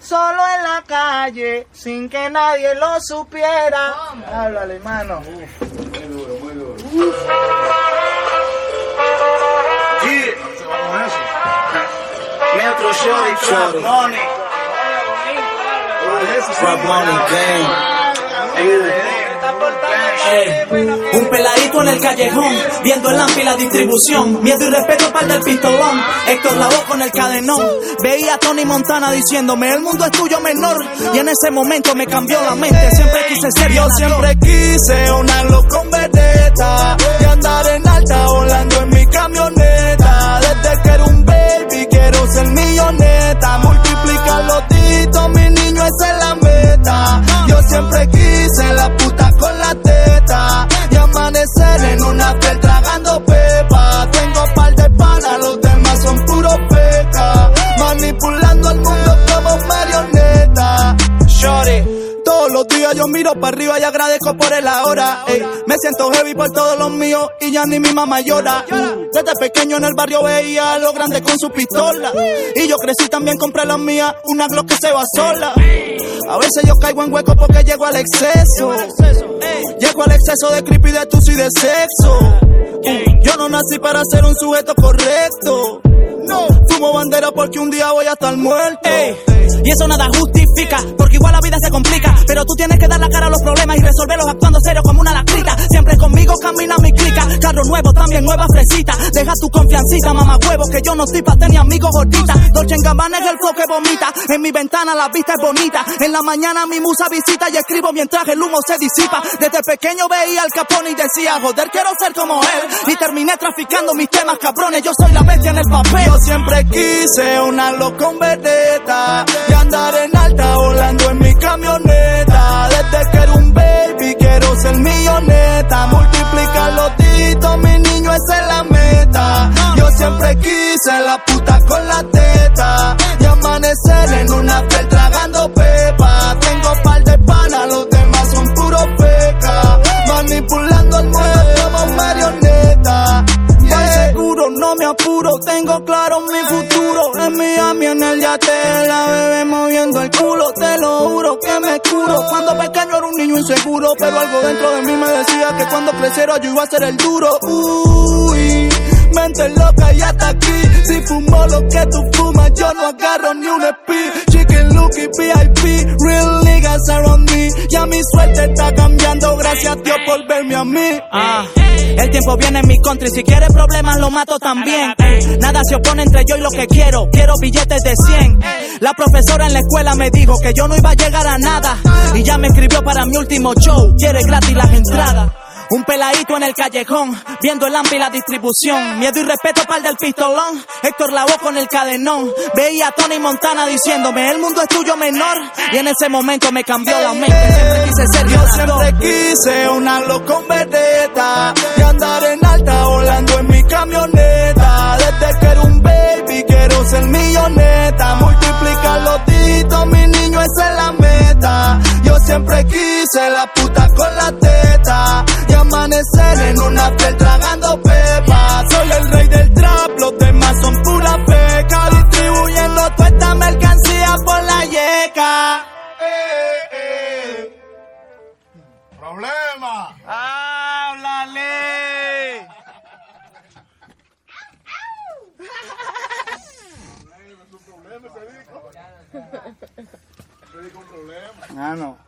solo en la calle sin que nadie lo supiera. Háblale, mano. Muy duro, muy duro. Metro Shorty, Trap Money. Trap Money Gang. Un peladito en el callejón, viendo el ampi la distribución. Miedo y respeto para el del pistolón. Héctor la voz con el cadenón. Veía a Tony Montana diciéndome: El mundo es tuyo menor. Y en ese momento me cambió la mente. Siempre quise ser Yo siempre quise una loco una para arriba y agradezco por el ahora. me siento heavy por todos los míos y ya ni mi mamá llora. Desde pequeño en el barrio veía a los grandes con su pistola. Y yo crecí también, compré la mía, una Glock que se va sola. A veces yo caigo en hueco porque llego al exceso. Llego al exceso de creepy, de tus y de sexo. Yo no nací para ser un sujeto correcto. No, fumo bandera porque un día voy a estar muerto. Ey, y eso nada justifica, porque igual la vida se complica. Pero tú tienes que dar la cara a los problemas y resolverlos actuando serio como una lacrita. Camina mi clica. Carro nuevo, también nueva fresita. Deja tu confiancita, mamá huevo, que yo no estoy pa' tener amigos gorditas. Dolce Gabbana es el flow que vomita. En mi ventana la vista es bonita. En la mañana mi musa visita y escribo mientras el humo se disipa. Desde pequeño veía al capone y decía, joder, quiero ser como él. Y terminé traficando mis temas, cabrones. Yo soy la bestia en el papel. Yo siempre quise una loca con vedetta y andar en alta tengo claro mi futuro. En Miami, en el yate, la bebé moviendo el culo. Te lo juro que me curo. Cuando pequeño era un niño inseguro, pero algo dentro de mí me decía que cuando creciera yo iba a ser el duro. Uy, mente loca y hasta aquí. Si fumo lo que tú fumas, yo no agarro ni un speed. Chicken Lucky VIP, real niggas around me. Ya mi suerte está gracias a Dios por verme a mí. Ah, el tiempo viene en mi contra y si quiere problemas lo mato también. Nada se opone entre yo y lo que quiero. Quiero billetes de 100. La profesora en la escuela me dijo que yo no iba a llegar a nada. Y ya me escribió para mi último show. Quiere gratis las entradas. Un peladito en el callejón, viendo el ampi y la distribución. Miedo y respeto para el del pistolón. Héctor Lavoe con el cadenón. Veía a Tony Montana diciéndome: El mundo es tuyo menor. Y en ese momento me cambió la mente. Siempre quise ser Yo siempre quise una loca con vedetta y andar en alta volando en mi camioneta. Desde que era un baby quiero ser milloneta, siempre quise la puta con la teta y amanecer en una piel tragando pepa. Soy el rey del trap, los demás son pura feca, distribuyendo toda esta mercancía por la yeca. ¡Problema! ¡Háblale! Problema problema. Ah, no.